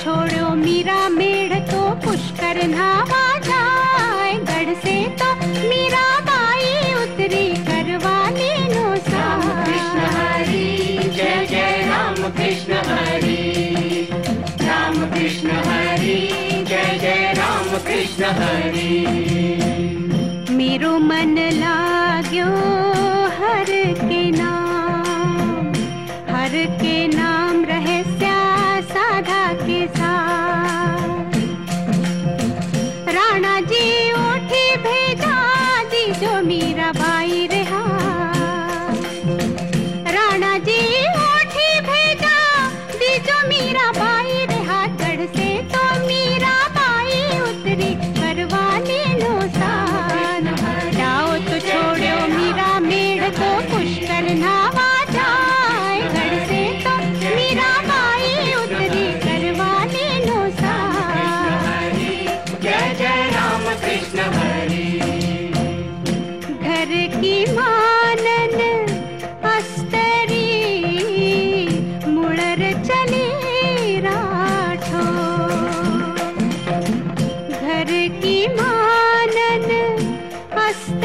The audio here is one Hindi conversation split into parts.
छोड़ो मीरा मेढ से तो मीरा बाई उतरी करवा लेनो राम कृष्ण हरी जय जय राम कृष्ण हरी। राम कृष्ण हरी जय जय राम कृष्ण रा मेरो मन लाग्यो हर के ना मेरा भाई रहा। मानन अस्तरी चली राठो घर की मानन अस्तरी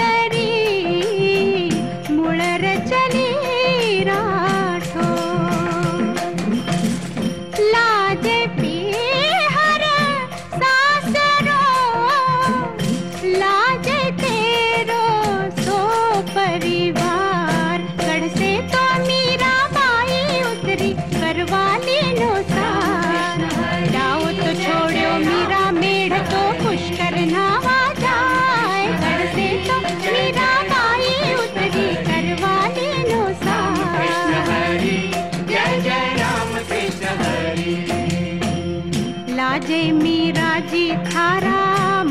राजे मीराजी थारा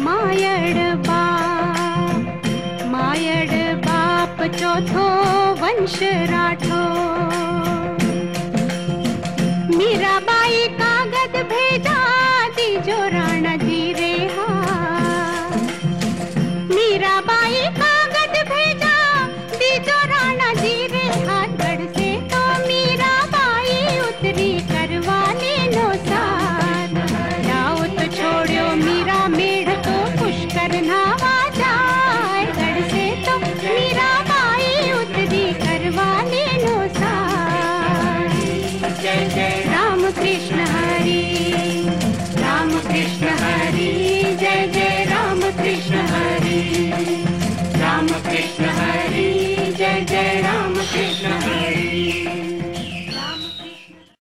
मायड़ बाप मायड़ बाप चौथो वंश राठो। मीराबाई कागद भेजा दीजो राणा जी रे हा मीराबाई कागद भेजा दीजो राणा जी रे हाथगढ़ से तो मीरा बाई उतरी Thank you.